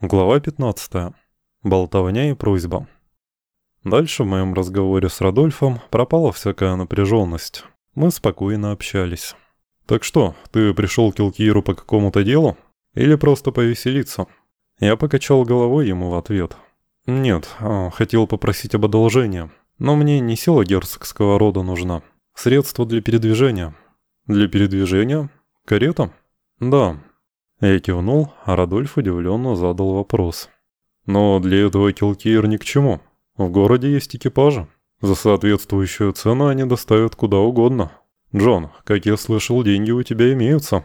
Глава 15. Болтовня и просьба. Дальше в моем разговоре с Радольфом пропала всякая напряженность. Мы спокойно общались. «Так что, ты пришел к Килкиру по какому-то делу? Или просто повеселиться?» Я покачал головой ему в ответ. «Нет, а, хотел попросить об одолжении. Но мне не сила герцогского рода нужна. Средство для передвижения». «Для передвижения? Карета?» «Да, я кивнул, а Радольф удивленно задал вопрос. «Но для этого Килкейр ни к чему. В городе есть экипажи. За соответствующую цену они доставят куда угодно. Джон, как я слышал, деньги у тебя имеются».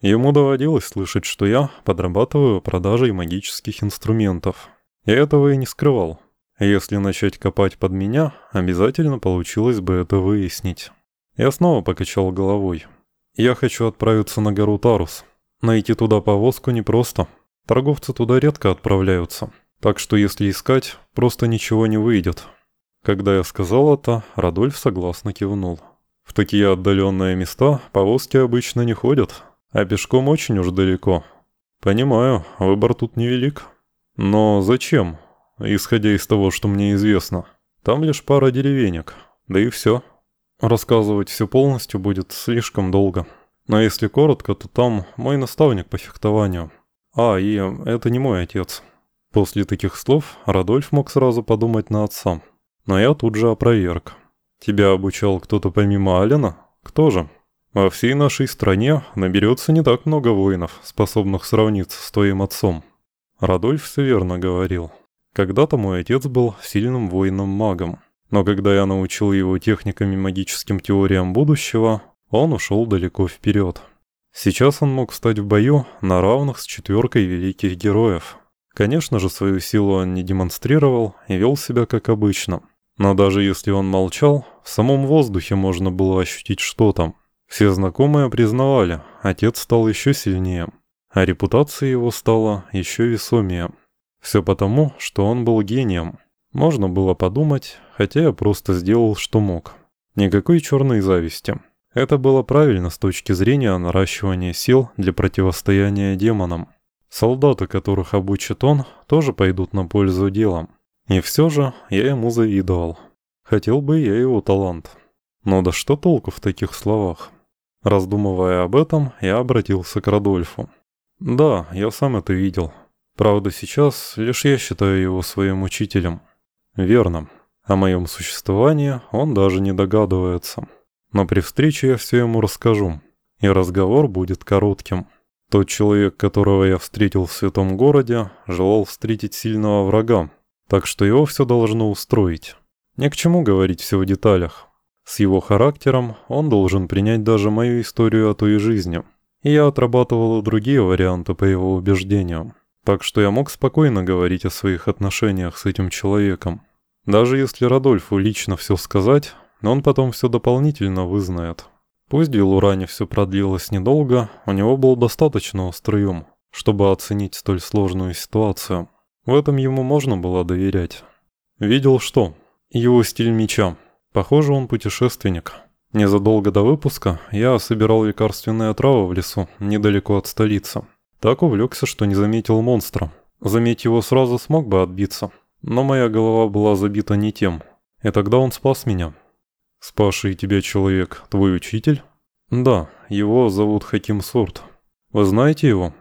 Ему доводилось слышать, что я подрабатываю продажей магических инструментов. Я этого и не скрывал. Если начать копать под меня, обязательно получилось бы это выяснить. Я снова покачал головой. Я хочу отправиться на гору Тарус. Найти туда повозку непросто. Торговцы туда редко отправляются. Так что если искать, просто ничего не выйдет. Когда я сказал это, Радольф согласно кивнул. В такие отдаленные места повозки обычно не ходят, а пешком очень уж далеко. Понимаю, выбор тут невелик. Но зачем? Исходя из того, что мне известно. Там лишь пара деревенек, да и все. Рассказывать все полностью будет слишком долго. Но если коротко, то там мой наставник по фехтованию. А, и это не мой отец. После таких слов Радольф мог сразу подумать на отца. Но я тут же опроверг. Тебя обучал кто-то помимо Алина? Кто же? Во всей нашей стране наберется не так много воинов, способных сравниться с твоим отцом. Радольф все верно говорил. Когда-то мой отец был сильным воином-магом. Но когда я научил его техникам и магическим теориям будущего, он ушел далеко вперед. Сейчас он мог встать в бою на равных с четверкой великих героев. Конечно же, свою силу он не демонстрировал и вел себя как обычно. Но даже если он молчал, в самом воздухе можно было ощутить что там. Все знакомые признавали, отец стал еще сильнее, а репутация его стала еще весомее. Все потому, что он был гением. Можно было подумать, хотя я просто сделал, что мог. Никакой черной зависти. Это было правильно с точки зрения наращивания сил для противостояния демонам. Солдаты, которых обучит он, тоже пойдут на пользу делам. И все же я ему завидовал. Хотел бы я его талант. Но да что толку в таких словах? Раздумывая об этом, я обратился к Радольфу. Да, я сам это видел. Правда, сейчас лишь я считаю его своим учителем. Верно. О моем существовании он даже не догадывается. Но при встрече я все ему расскажу, и разговор будет коротким. Тот человек, которого я встретил в святом городе, желал встретить сильного врага, так что его все должно устроить. Не к чему говорить все в деталях. С его характером он должен принять даже мою историю о той жизни. И я отрабатывал другие варианты по его убеждениям. Так что я мог спокойно говорить о своих отношениях с этим человеком. Даже если Радольфу лично все сказать, но он потом все дополнительно вызнает. Пусть в Вилуране все продлилось недолго, у него был достаточно острый ум, чтобы оценить столь сложную ситуацию. В этом ему можно было доверять. Видел что? Его стиль меча. Похоже, он путешественник. Незадолго до выпуска я собирал лекарственные травы в лесу, недалеко от столицы. Так увлекся, что не заметил монстра. Заметь его сразу смог бы отбиться. Но моя голова была забита не тем. И тогда он спас меня. «Спасший тебя человек, твой учитель?» «Да, его зовут Хаким Сурт. Вы знаете его?»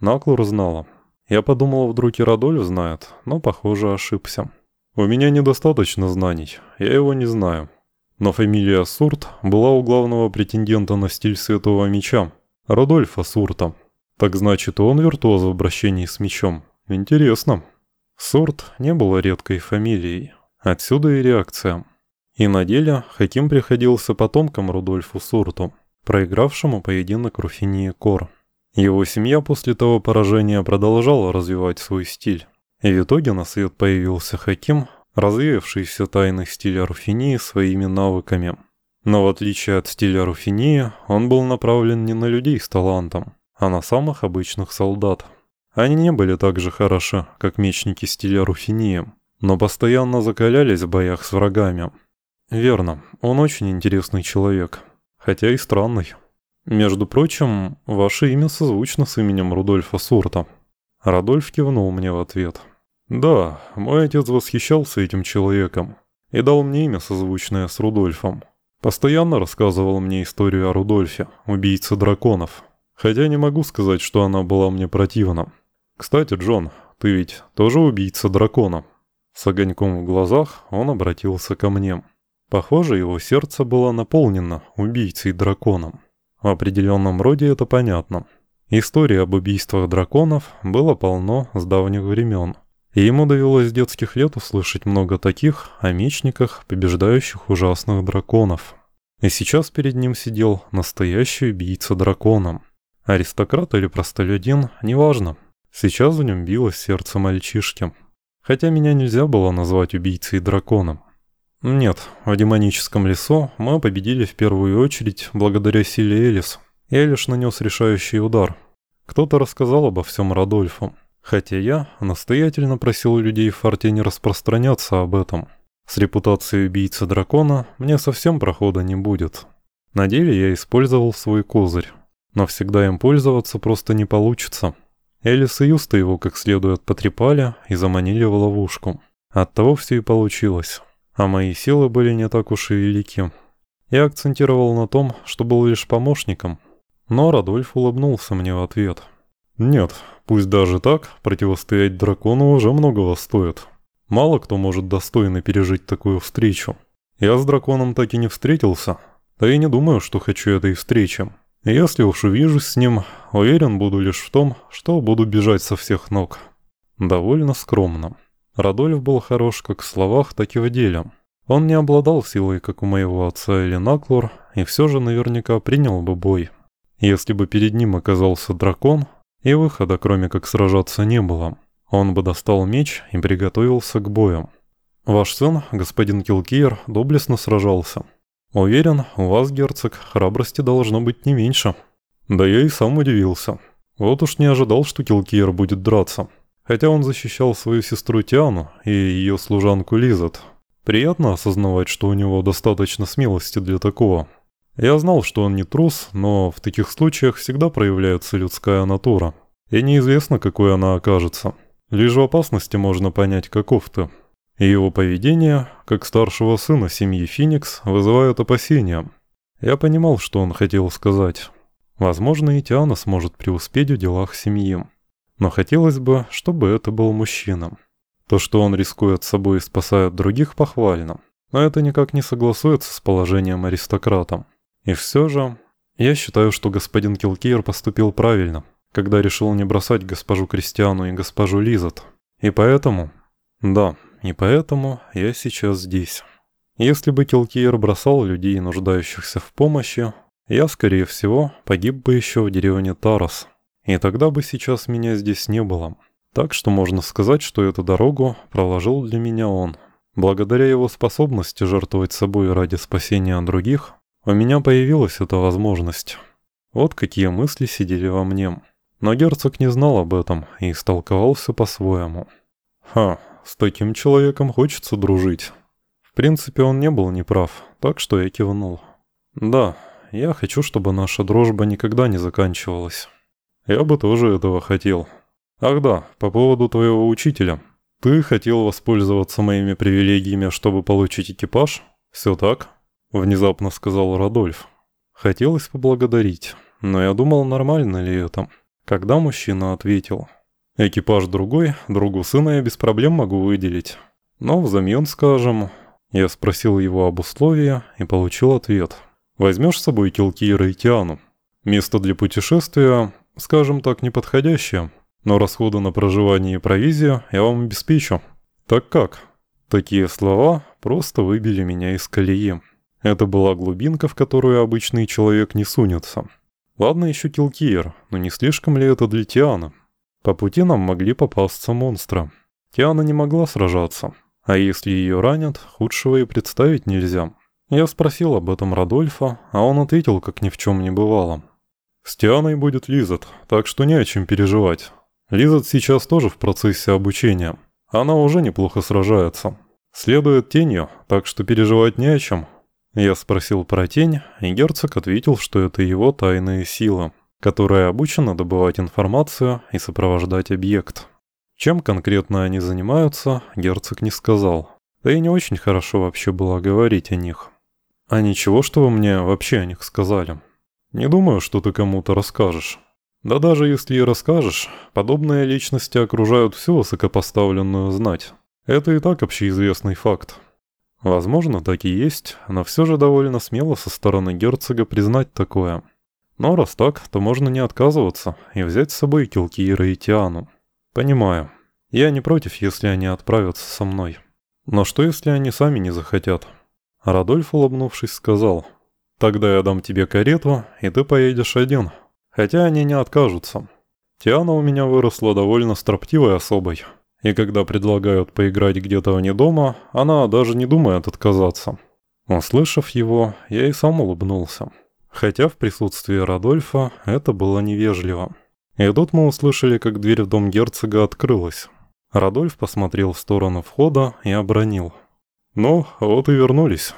Наклур знала. Я подумал, вдруг и Радольф знает, но, похоже, ошибся. «У меня недостаточно знаний, я его не знаю. Но фамилия Сурт была у главного претендента на стиль Святого Меча, Радольфа Сурта. Так значит, он виртуоз в обращении с мечом. Интересно». Сурт не было редкой фамилией. Отсюда и реакция. И на деле Хаким приходился потомком Рудольфу Сурту, проигравшему поединок Руфинии Кор. Его семья после того поражения продолжала развивать свой стиль. И в итоге на свет появился Хаким, развеявший все тайны стиля Руфинии своими навыками. Но в отличие от стиля Руфинии, он был направлен не на людей с талантом, а на самых обычных солдат. Они не были так же хороши, как мечники стиля Руфинии, но постоянно закалялись в боях с врагами, «Верно, он очень интересный человек, хотя и странный. Между прочим, ваше имя созвучно с именем Рудольфа Сурта». Радольф кивнул мне в ответ. «Да, мой отец восхищался этим человеком и дал мне имя, созвучное с Рудольфом. Постоянно рассказывал мне историю о Рудольфе, убийце драконов. Хотя не могу сказать, что она была мне противна. Кстати, Джон, ты ведь тоже убийца дракона?» С огоньком в глазах он обратился ко мне. Похоже, его сердце было наполнено убийцей-драконом. В определенном роде это понятно. История об убийствах драконов было полно с давних времен. И ему довелось с детских лет услышать много таких о мечниках, побеждающих ужасных драконов. И сейчас перед ним сидел настоящий убийца драконом. Аристократ или простолюдин, неважно. Сейчас в нем билось сердце мальчишки. Хотя меня нельзя было назвать убийцей драконом. Нет, в демоническом лесу мы победили в первую очередь благодаря силе Элис. Элиш нанес решающий удар. Кто-то рассказал обо всем Радольфу. Хотя я настоятельно просил людей в форте не распространяться об этом. С репутацией убийцы дракона мне совсем прохода не будет. На деле я использовал свой козырь. Но всегда им пользоваться просто не получится. Элис и Юста его как следует потрепали и заманили в ловушку. Оттого все и получилось а мои силы были не так уж и велики. Я акцентировал на том, что был лишь помощником, но Радольф улыбнулся мне в ответ. «Нет, пусть даже так, противостоять дракону уже многого стоит. Мало кто может достойно пережить такую встречу. Я с драконом так и не встретился, да и не думаю, что хочу этой встречи. Если уж увижусь с ним, уверен буду лишь в том, что буду бежать со всех ног. Довольно скромно. Радольф был хорош как в словах, так и в деле. Он не обладал силой, как у моего отца или Наклор, и все же наверняка принял бы бой. Если бы перед ним оказался дракон, и выхода, кроме как сражаться, не было, он бы достал меч и приготовился к боям. Ваш сын, господин Килкиер, доблестно сражался. Уверен, у вас, герцог, храбрости должно быть не меньше. Да я и сам удивился. Вот уж не ожидал, что Килкиер будет драться. Хотя он защищал свою сестру Тиану и ее служанку Лизет. Приятно осознавать, что у него достаточно смелости для такого. Я знал, что он не трус, но в таких случаях всегда проявляется людская натура. И неизвестно, какой она окажется. Лишь в опасности можно понять, каков ты. И его поведение, как старшего сына семьи Феникс, вызывает опасения. Я понимал, что он хотел сказать. Возможно, и Тиана сможет преуспеть в делах семьи. Но хотелось бы, чтобы это был мужчина. То, что он рискует собой и спасает других, похвально. Но это никак не согласуется с положением аристократа. И все же, я считаю, что господин Килкейр поступил правильно, когда решил не бросать госпожу Кристиану и госпожу Лизет. И поэтому... Да, и поэтому я сейчас здесь. Если бы Килкейр бросал людей, нуждающихся в помощи, я, скорее всего, погиб бы еще в деревне Тарас. И тогда бы сейчас меня здесь не было. Так что можно сказать, что эту дорогу проложил для меня он. Благодаря его способности жертвовать собой ради спасения других, у меня появилась эта возможность. Вот какие мысли сидели во мне. Но герцог не знал об этом и истолковался по-своему. Ха, с таким человеком хочется дружить. В принципе, он не был неправ, так что я кивнул. Да, я хочу, чтобы наша дружба никогда не заканчивалась. Я бы тоже этого хотел. Ах да, по поводу твоего учителя. Ты хотел воспользоваться моими привилегиями, чтобы получить экипаж? Все так? Внезапно сказал Радольф. Хотелось поблагодарить, но я думал, нормально ли это. Когда мужчина ответил. Экипаж другой, другу сына я без проблем могу выделить. Но взамен, скажем... Я спросил его об условии и получил ответ. Возьмешь с собой Килкира и Тиану? Место для путешествия скажем так, неподходящее, но расходы на проживание и провизию я вам обеспечу. Так как? Такие слова просто выбили меня из колеи. Это была глубинка, в которую обычный человек не сунется. Ладно еще Килкиер, но не слишком ли это для Тиана? По пути нам могли попасться монстры. Тиана не могла сражаться. А если ее ранят, худшего и представить нельзя. Я спросил об этом Радольфа, а он ответил, как ни в чем не бывало. С Тианой будет Лизет, так что не о чем переживать. Лизет сейчас тоже в процессе обучения. Она уже неплохо сражается. Следует тенью, так что переживать не о чем. Я спросил про тень, и герцог ответил, что это его тайная сила. которая обучена добывать информацию и сопровождать объект. Чем конкретно они занимаются, герцог не сказал. Да и не очень хорошо вообще было говорить о них. А ничего, что вы мне вообще о них сказали. Не думаю, что ты кому-то расскажешь. Да даже если и расскажешь, подобные личности окружают всю высокопоставленную знать. Это и так общеизвестный факт. Возможно, так и есть, но все же довольно смело со стороны герцога признать такое. Но раз так, то можно не отказываться и взять с собой Килкиера и Тиану. Понимаю. Я не против, если они отправятся со мной. Но что, если они сами не захотят? Радольф, улыбнувшись, сказал, «Тогда я дам тебе карету, и ты поедешь один. Хотя они не откажутся. Тиана у меня выросла довольно строптивой особой, и когда предлагают поиграть где-то вне дома, она даже не думает отказаться». Услышав его, я и сам улыбнулся. Хотя в присутствии Радольфа это было невежливо. И тут мы услышали, как дверь в дом герцога открылась. Радольф посмотрел в сторону входа и обронил. «Ну, вот и вернулись».